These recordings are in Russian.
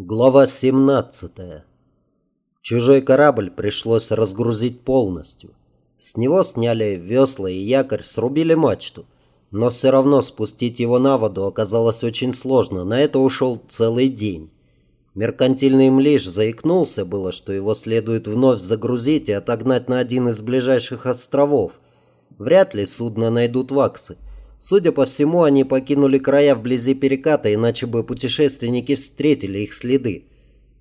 Глава 17. Чужой корабль пришлось разгрузить полностью. С него сняли весла и якорь, срубили мачту. Но все равно спустить его на воду оказалось очень сложно. На это ушел целый день. Меркантильный млиш заикнулся было, что его следует вновь загрузить и отогнать на один из ближайших островов. Вряд ли судно найдут ваксы. Судя по всему, они покинули края вблизи переката, иначе бы путешественники встретили их следы.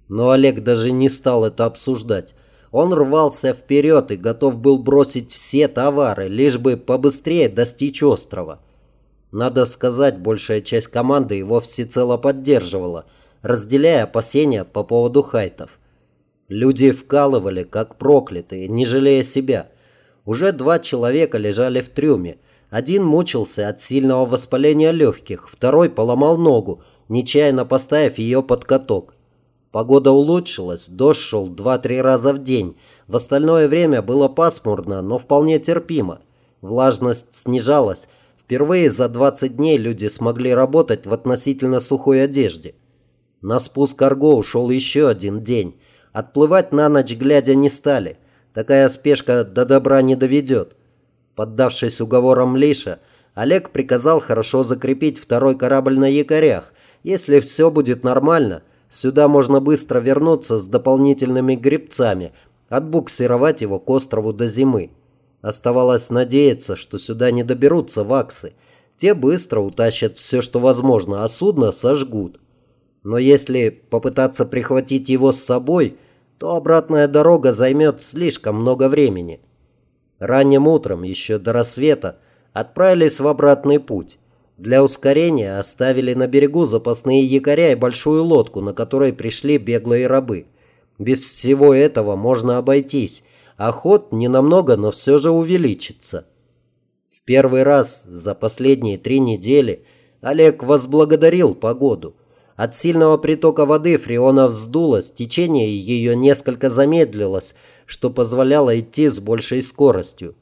Но Олег даже не стал это обсуждать. Он рвался вперед и готов был бросить все товары, лишь бы побыстрее достичь острова. Надо сказать, большая часть команды его всецело поддерживала, разделяя опасения по поводу хайтов. Люди вкалывали, как проклятые, не жалея себя. Уже два человека лежали в трюме – один мучился от сильного воспаления легких, второй поломал ногу, нечаянно поставив ее под каток. Погода улучшилась, дождь шел 2-3 раза в день. В остальное время было пасмурно, но вполне терпимо. Влажность снижалась. Впервые за 20 дней люди смогли работать в относительно сухой одежде. На спуск Арго ушел еще один день. Отплывать на ночь глядя не стали. Такая спешка до добра не доведет. Поддавшись уговорам Лиша, Олег приказал хорошо закрепить второй корабль на якорях. Если все будет нормально, сюда можно быстро вернуться с дополнительными гребцами, отбуксировать его к острову до зимы. Оставалось надеяться, что сюда не доберутся ваксы. Те быстро утащат все, что возможно, а судно сожгут. Но если попытаться прихватить его с собой, то обратная дорога займет слишком много времени. Ранним утром, еще до рассвета, отправились в обратный путь. Для ускорения оставили на берегу запасные якоря и большую лодку, на которой пришли беглые рабы. Без всего этого можно обойтись, а ход ненамного, но все же увеличится. В первый раз за последние три недели Олег возблагодарил погоду. От сильного притока воды фреона вздулась, течение ее несколько замедлилось, что позволяло идти с большей скоростью.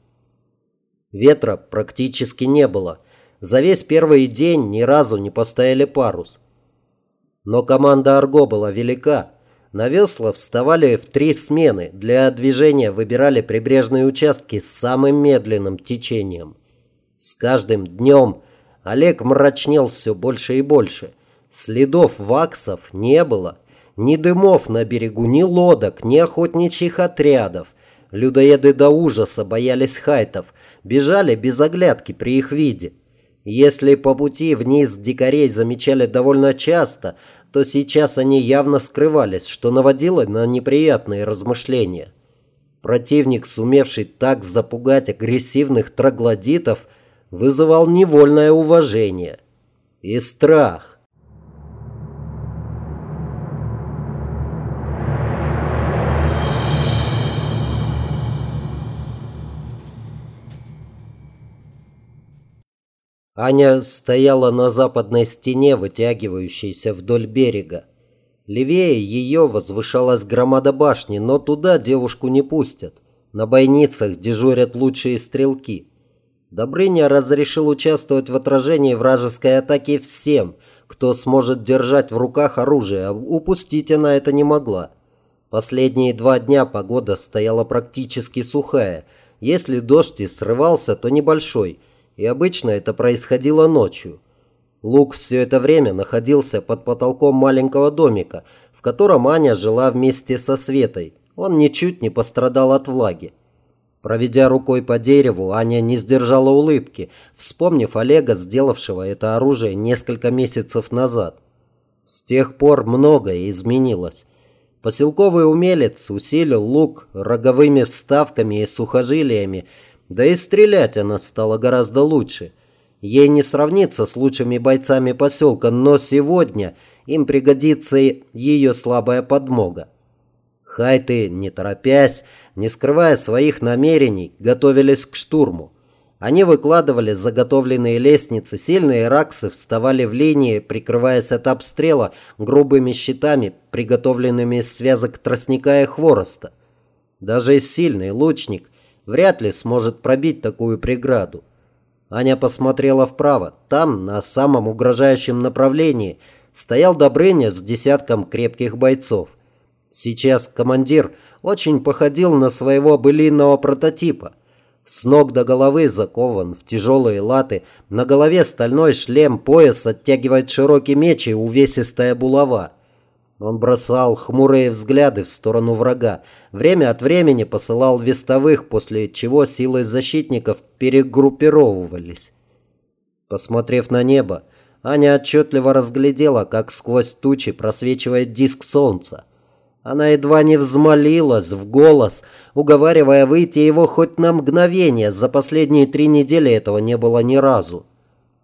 Ветра практически не было. За весь первый день ни разу не поставили парус. Но команда «Арго» была велика. На весла вставали в три смены. Для движения выбирали прибрежные участки с самым медленным течением. С каждым днем Олег мрачнел все больше и больше. Следов ваксов не было. Ни дымов на берегу, ни лодок, ни охотничьих отрядов. Людоеды до ужаса боялись хайтов, бежали без оглядки при их виде. Если по пути вниз дикарей замечали довольно часто, то сейчас они явно скрывались, что наводило на неприятные размышления. Противник, сумевший так запугать агрессивных троглодитов, вызывал невольное уважение и страх. Аня стояла на западной стене, вытягивающейся вдоль берега. Левее ее возвышалась громада башни, но туда девушку не пустят. На бойницах дежурят лучшие стрелки. Добрыня разрешил участвовать в отражении вражеской атаки всем, кто сможет держать в руках оружие, а упустить она это не могла. Последние два дня погода стояла практически сухая. Если дождь и срывался, то небольшой – и обычно это происходило ночью. Лук все это время находился под потолком маленького домика, в котором Аня жила вместе со Светой. Он ничуть не пострадал от влаги. Проведя рукой по дереву, Аня не сдержала улыбки, вспомнив Олега, сделавшего это оружие несколько месяцев назад. С тех пор многое изменилось. Поселковый умелец усилил лук роговыми вставками и сухожилиями, да и стрелять она стала гораздо лучше. Ей не сравнится с лучшими бойцами поселка, но сегодня им пригодится ее слабая подмога. Хайты, не торопясь, не скрывая своих намерений, готовились к штурму. Они выкладывали заготовленные лестницы, сильные раксы вставали в линии, прикрываясь от обстрела грубыми щитами, приготовленными из связок тростника и хвороста. Даже сильный лучник вряд ли сможет пробить такую преграду. Аня посмотрела вправо. Там, на самом угрожающем направлении, стоял Добрыня с десятком крепких бойцов. Сейчас командир очень походил на своего былинного прототипа. С ног до головы закован в тяжелые латы, на голове стальной шлем, пояс оттягивает широкий меч и увесистая булава. Он бросал хмурые взгляды в сторону врага. Время от времени посылал вестовых, после чего силы защитников перегруппировывались. Посмотрев на небо, Аня отчетливо разглядела, как сквозь тучи просвечивает диск солнца. Она едва не взмолилась в голос, уговаривая выйти его хоть на мгновение. За последние три недели этого не было ни разу.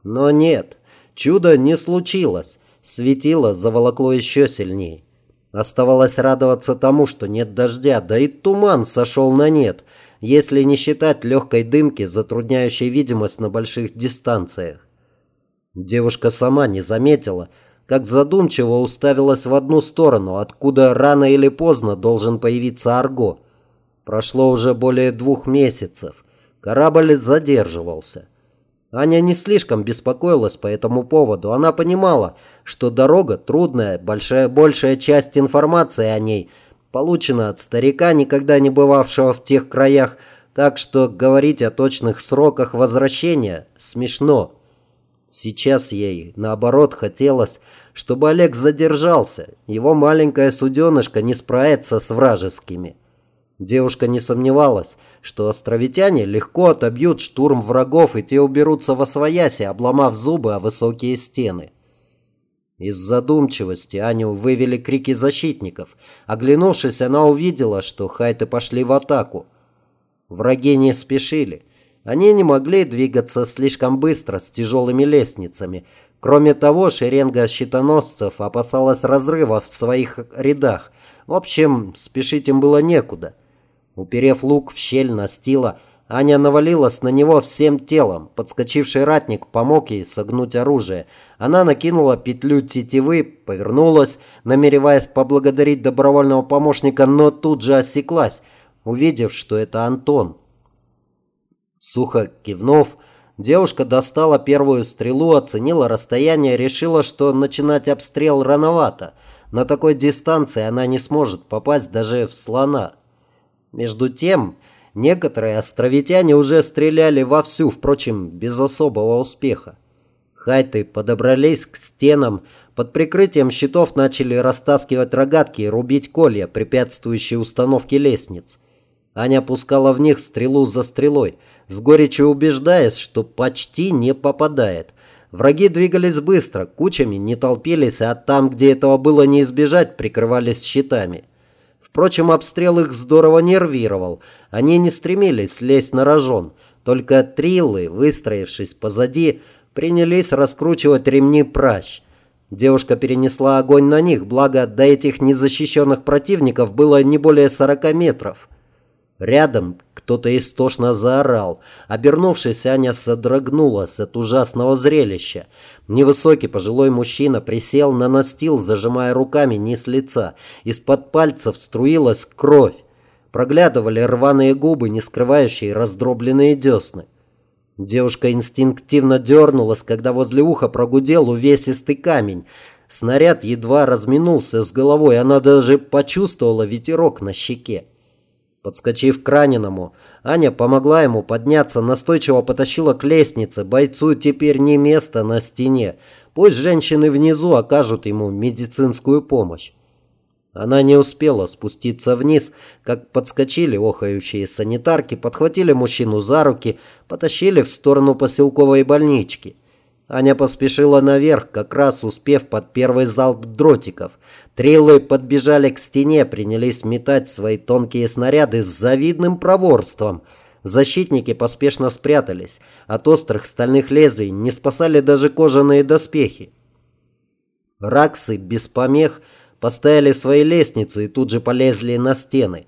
Но нет, чудо не случилось. Светило заволокло еще сильнее. Оставалось радоваться тому, что нет дождя, да и туман сошел на нет, если не считать легкой дымки, затрудняющей видимость на больших дистанциях. Девушка сама не заметила, как задумчиво уставилась в одну сторону, откуда рано или поздно должен появиться Арго. Прошло уже более двух месяцев. Корабль задерживался. Аня не слишком беспокоилась по этому поводу. Она понимала, что дорога трудная, большая, большая часть информации о ней получена от старика, никогда не бывавшего в тех краях, так что говорить о точных сроках возвращения смешно. Сейчас ей, наоборот, хотелось, чтобы Олег задержался. Его маленькая суденышко не справится с вражескими. Девушка не сомневалась, что островитяне легко отобьют штурм врагов, и те уберутся во свояси, обломав зубы о высокие стены. Из задумчивости Аню вывели крики защитников. Оглянувшись, она увидела, что хайты пошли в атаку. Враги не спешили. Они не могли двигаться слишком быстро с тяжелыми лестницами. Кроме того, шеренга щитоносцев опасалась разрыва в своих рядах. В общем, спешить им было некуда. Уперев лук в щель настила, Аня навалилась на него всем телом. Подскочивший ратник помог ей согнуть оружие. Она накинула петлю тетивы, повернулась, намереваясь поблагодарить добровольного помощника, но тут же осеклась, увидев, что это Антон. Сухо кивнув, девушка достала первую стрелу, оценила расстояние, решила, что начинать обстрел рановато. На такой дистанции она не сможет попасть даже в слона. Между тем, некоторые островитяне уже стреляли вовсю, впрочем, без особого успеха. Хайты подобрались к стенам, под прикрытием щитов начали растаскивать рогатки и рубить колья, препятствующие установке лестниц. Аня пускала в них стрелу за стрелой, с горечью убеждаясь, что почти не попадает. Враги двигались быстро, кучами не толпились, а там, где этого было не избежать, прикрывались щитами. Впрочем, обстрел их здорово нервировал. Они не стремились лезть на рожон. Только триллы, выстроившись позади, принялись раскручивать ремни пращ. Девушка перенесла огонь на них, благо до этих незащищенных противников было не более 40 метров. Рядом кто-то истошно заорал. Обернувшись, Аня содрогнулась от ужасного зрелища. Невысокий пожилой мужчина присел на настил, зажимая руками низ лица. Из-под пальцев струилась кровь. Проглядывали рваные губы, не скрывающие раздробленные десны. Девушка инстинктивно дернулась, когда возле уха прогудел увесистый камень. Снаряд едва разминулся с головой, она даже почувствовала ветерок на щеке. Подскочив к раненому, Аня помогла ему подняться, настойчиво потащила к лестнице. Бойцу теперь не место на стене. Пусть женщины внизу окажут ему медицинскую помощь. Она не успела спуститься вниз, как подскочили охающие санитарки, подхватили мужчину за руки, потащили в сторону поселковой больнички. Аня поспешила наверх, как раз успев под первый залп дротиков. Триллы подбежали к стене, принялись метать свои тонкие снаряды с завидным проворством. Защитники поспешно спрятались. От острых стальных лезвий не спасали даже кожаные доспехи. Раксы без помех поставили свои лестницы и тут же полезли на стены.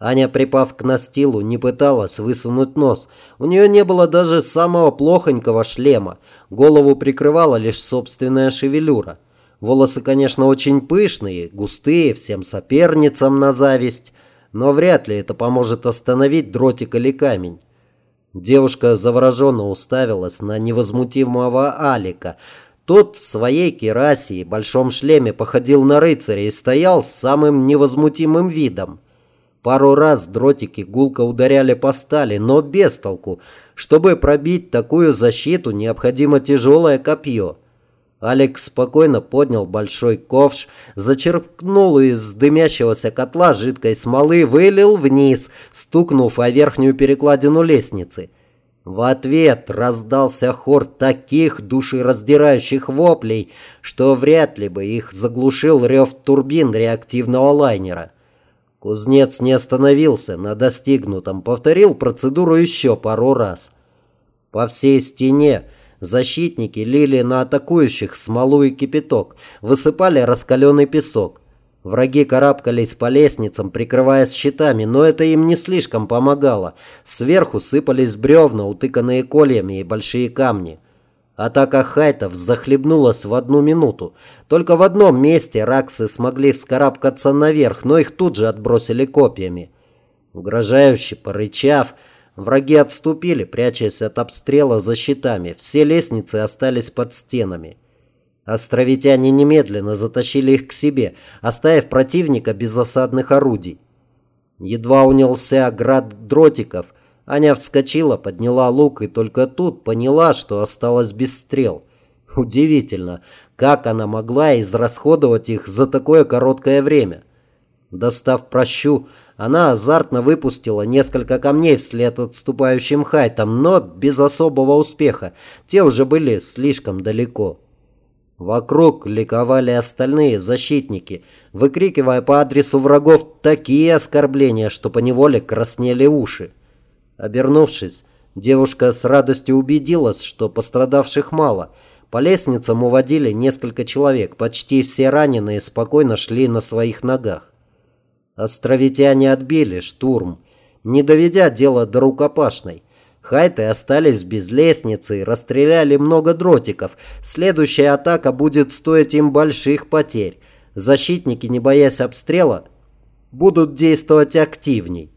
Аня, припав к настилу, не пыталась высунуть нос. У нее не было даже самого плохонького шлема. Голову прикрывала лишь собственная шевелюра. Волосы, конечно, очень пышные, густые, всем соперницам на зависть, но вряд ли это поможет остановить дротик или камень. Девушка завороженно уставилась на невозмутимого Алика. Тот в своей керасе и большом шлеме походил на рыцаря и стоял с самым невозмутимым видом. Пару раз дротики гулко ударяли по стали, но без толку. Чтобы пробить такую защиту, необходимо тяжелое копье. Алекс спокойно поднял большой ковш, зачерпнул из дымящегося котла жидкой смолы, вылил вниз, стукнув о верхнюю перекладину лестницы. В ответ раздался хор таких душераздирающих воплей, что вряд ли бы их заглушил рев турбин реактивного лайнера. Кузнец не остановился на достигнутом, повторил процедуру еще пару раз. По всей стене защитники лили на атакующих смолу и кипяток, высыпали раскаленный песок. Враги карабкались по лестницам, прикрываясь щитами, но это им не слишком помогало. Сверху сыпались бревна, утыканные кольями и большие камни. Атака хайтов захлебнулась в одну минуту. Только в одном месте раксы смогли вскарабкаться наверх, но их тут же отбросили копьями. Угрожающе порычав, враги отступили, прячась от обстрела за щитами. Все лестницы остались под стенами. Островитяне немедленно затащили их к себе, оставив противника без осадных орудий. Едва унялся град дротиков, Аня вскочила, подняла лук и только тут поняла, что осталась без стрел. Удивительно, как она могла израсходовать их за такое короткое время. Достав прощу, она азартно выпустила несколько камней вслед отступающим хайтам, но без особого успеха. Те уже были слишком далеко. Вокруг ликовали остальные защитники, выкрикивая по адресу врагов такие оскорбления, что поневоле краснели уши. Обернувшись, девушка с радостью убедилась, что пострадавших мало. По лестницам уводили несколько человек, почти все раненые спокойно шли на своих ногах. Островитяне отбили штурм, не доведя дело до рукопашной. Хайты остались без лестницы расстреляли много дротиков. Следующая атака будет стоить им больших потерь. Защитники, не боясь обстрела, будут действовать активней.